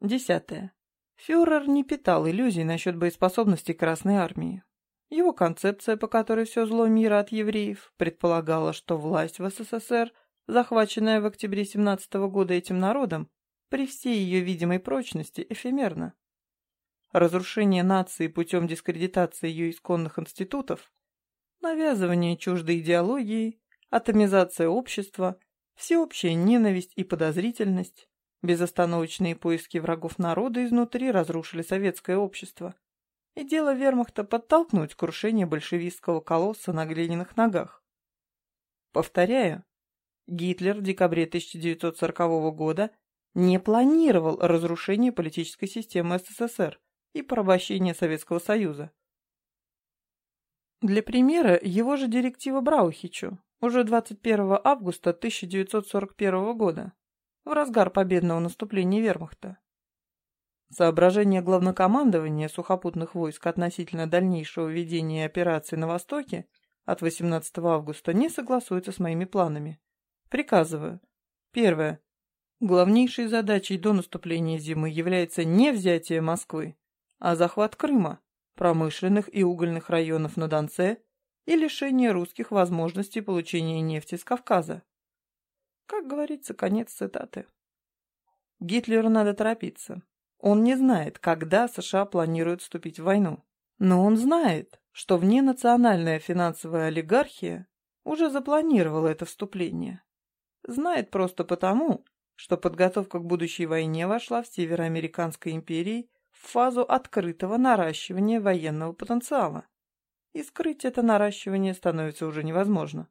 Десятое. Фюрер не питал иллюзий насчет боеспособности Красной Армии. Его концепция, по которой все зло мира от евреев, предполагала, что власть в СССР, захваченная в октябре 17 года этим народом, при всей ее видимой прочности, эфемерна. Разрушение нации путем дискредитации ее исконных институтов, навязывание чуждой идеологии, атомизация общества, всеобщая ненависть и подозрительность, Безостановочные поиски врагов народа изнутри разрушили советское общество. И дело вермахта подтолкнуть крушение большевистского колосса на глиняных ногах. Повторяю, Гитлер в декабре 1940 года не планировал разрушение политической системы СССР и порабощение Советского Союза. Для примера его же директива Браухичу уже 21 августа 1941 года в разгар победного наступления вермахта. Соображения главнокомандования сухопутных войск относительно дальнейшего ведения операции на Востоке от 18 августа не согласуются с моими планами. Приказываю. Первое. Главнейшей задачей до наступления зимы является не взятие Москвы, а захват Крыма, промышленных и угольных районов на Донце и лишение русских возможностей получения нефти с Кавказа. Как говорится, конец цитаты. Гитлеру надо торопиться. Он не знает, когда США планируют вступить в войну. Но он знает, что вненациональная финансовая олигархия уже запланировала это вступление. Знает просто потому, что подготовка к будущей войне вошла в Североамериканской империи в фазу открытого наращивания военного потенциала. И скрыть это наращивание становится уже невозможно.